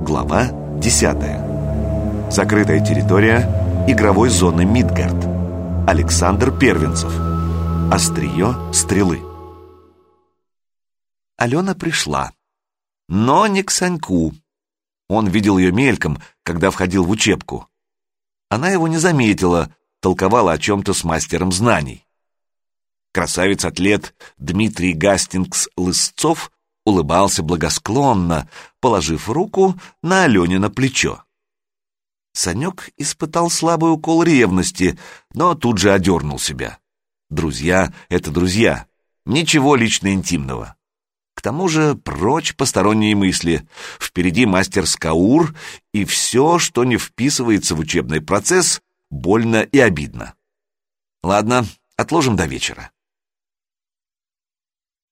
Глава 10. Закрытая территория игровой зоны Мидгард. Александр Первенцев. Острие стрелы. Алена пришла. Но не к Саньку. Он видел ее мельком, когда входил в учебку. Она его не заметила, толковала о чем-то с мастером знаний. Красавец-атлет Дмитрий Гастингс-Лысцов улыбался благосклонно, положив руку на Алене плечо. Санек испытал слабый укол ревности, но тут же одернул себя. Друзья — это друзья, ничего лично интимного. К тому же прочь посторонние мысли. Впереди мастер Скаур, и все, что не вписывается в учебный процесс, больно и обидно. Ладно, отложим до вечера.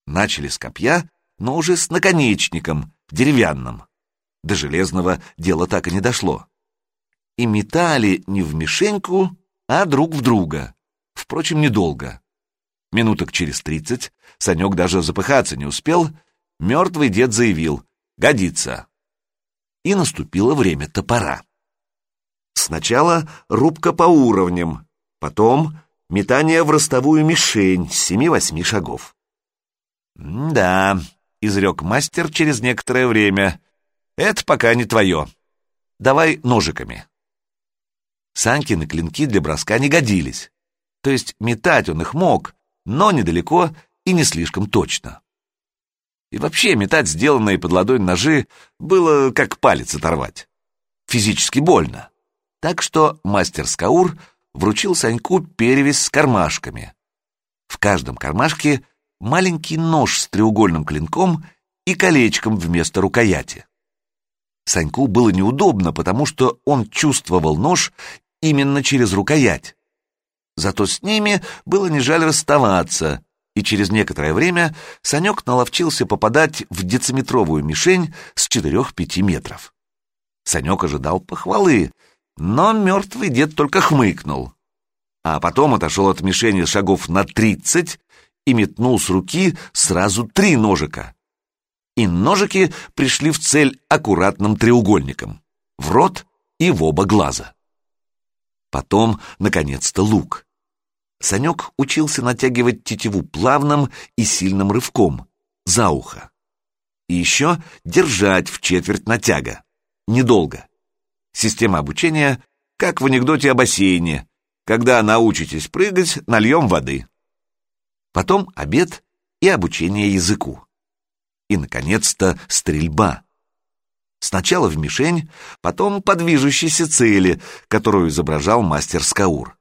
Начали с копья, но уже с наконечником, деревянным. До железного дело так и не дошло. И метали не в мишеньку, а друг в друга. Впрочем, недолго. Минуток через тридцать, Санек даже запыхаться не успел, мертвый дед заявил «Годится». И наступило время топора. Сначала рубка по уровням, потом метание в ростовую мишень с семи-восьми шагов. «Да», — изрек мастер через некоторое время, — «это пока не твое. Давай ножиками». Санькины клинки для броска не годились. То есть метать он их мог, но недалеко и не слишком точно. И вообще метать сделанные под ладонь ножи было как палец оторвать. Физически больно. Так что мастер Скаур вручил Саньку перевязь с кармашками. В каждом кармашке маленький нож с треугольным клинком и колечком вместо рукояти. Саньку было неудобно, потому что он чувствовал нож именно через рукоять. Зато с ними было не жаль расставаться, и через некоторое время Санек наловчился попадать в дециметровую мишень с 4-5 метров. Санек ожидал похвалы, но мертвый дед только хмыкнул. А потом отошел от мишени шагов на тридцать и метнул с руки сразу три ножика. И ножики пришли в цель аккуратным треугольником, в рот и в оба глаза. Потом, наконец-то, лук. Санек учился натягивать тетиву плавным и сильным рывком, за ухо. И еще держать в четверть натяга. Недолго. Система обучения, как в анекдоте о бассейне. Когда научитесь прыгать, нальем воды потом обед и обучение языку. И, наконец-то, стрельба. Сначала в мишень, потом по движущейся цели, которую изображал мастер Скаур.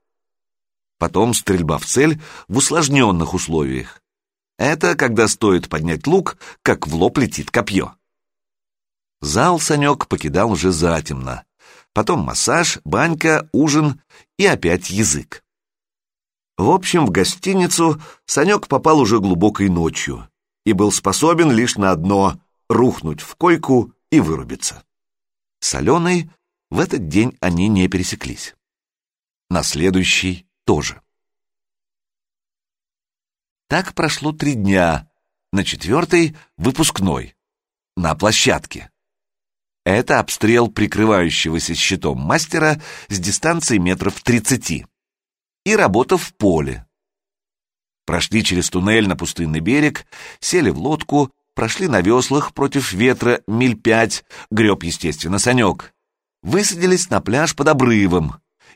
Потом стрельба в цель в усложненных условиях. Это когда стоит поднять лук, как в лоб летит копье. Зал Санек покидал уже затемно. Потом массаж, банька, ужин и опять язык. В общем, в гостиницу Санек попал уже глубокой ночью и был способен лишь на одно — рухнуть в койку и вырубиться. С Аленой в этот день они не пересеклись. На следующий тоже. Так прошло три дня, на четвертый — выпускной, на площадке. Это обстрел прикрывающегося щитом мастера с дистанции метров тридцати и работа в поле. Прошли через туннель на пустынный берег, сели в лодку, прошли на веслах против ветра миль пять, греб, естественно, Санек. Высадились на пляж под обрывом.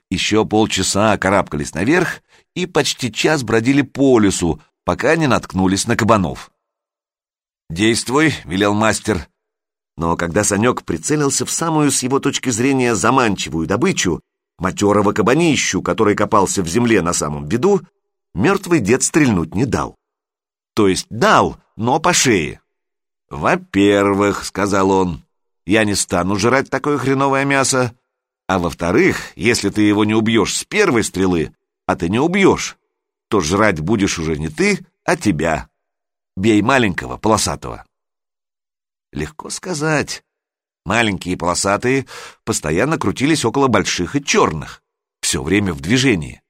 Еще полчаса карабкались наверх и почти час бродили по лесу, пока не наткнулись на кабанов. «Действуй», — велел мастер. Но когда Санек прицелился в самую, с его точки зрения, заманчивую добычу, матерого кабанищу, который копался в земле на самом виду, мертвый дед стрельнуть не дал. То есть дал, но по шее. «Во-первых», — сказал он, — «я не стану жрать такое хреновое мясо, а во-вторых, если ты его не убьешь с первой стрелы, а ты не убьешь, то жрать будешь уже не ты, а тебя. Бей маленького, полосатого». Легко сказать. Маленькие полосатые постоянно крутились около больших и черных, все время в движении.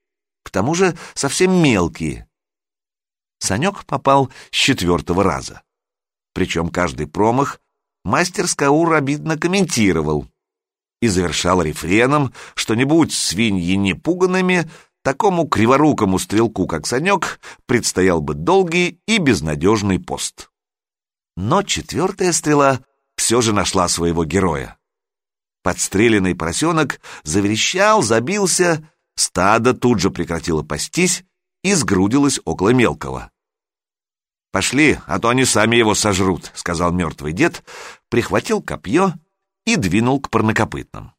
К тому же совсем мелкие. Санек попал с четвертого раза. Причем каждый промах мастер Скаур обидно комментировал и завершал рефреном, что не будь свиньи непуганными, такому криворукому стрелку, как Санек, предстоял бы долгий и безнадежный пост. Но четвертая стрела все же нашла своего героя. Подстреленный поросенок заверещал, забился, стадо тут же прекратило пастись и сгрудилось около мелкого. «Пошли, а то они сами его сожрут», — сказал мертвый дед, прихватил копье и двинул к парнокопытным.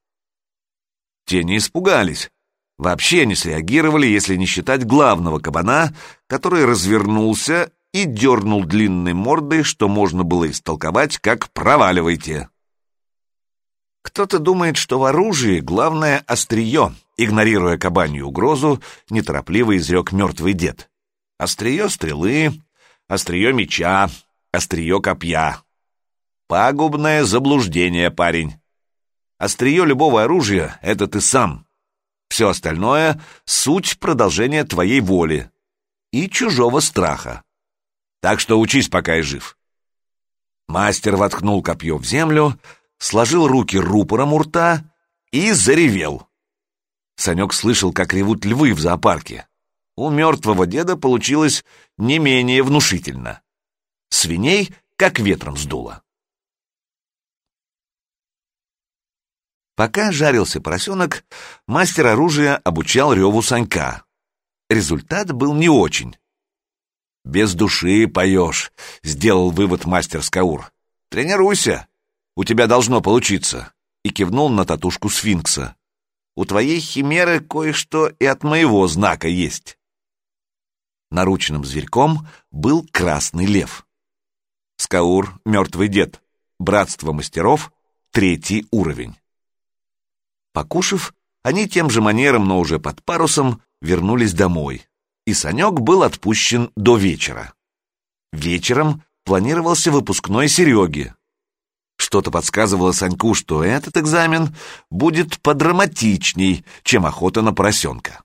Те не испугались, вообще не среагировали, если не считать главного кабана, который развернулся и дернул длинной мордой, что можно было истолковать как «проваливайте». Кто-то думает, что в оружии главное острие, игнорируя кабанью угрозу, неторопливо изрек мертвый дед. Острие стрелы, острие меча, острие копья. Пагубное заблуждение, парень. Острие любого оружия — это ты сам. Все остальное — суть продолжения твоей воли и чужого страха. Так что учись, пока я жив. Мастер воткнул копье в землю, сложил руки рупором у рта и заревел. Санек слышал, как ревут львы в зоопарке. У мертвого деда получилось не менее внушительно. Свиней как ветром сдуло. Пока жарился поросенок, мастер оружия обучал реву Санька. Результат был не очень. «Без души поешь», — сделал вывод мастер Скаур. «Тренируйся, у тебя должно получиться», — и кивнул на татушку сфинкса. «У твоей химеры кое-что и от моего знака есть». Наручным зверьком был красный лев. Скаур — мертвый дед. Братство мастеров — третий уровень. Покушав, они тем же манером, но уже под парусом, вернулись домой, и Санек был отпущен до вечера. Вечером планировался выпускной Сереги, что-то подсказывало Саньку, что этот экзамен будет подраматичней, чем охота на поросенка.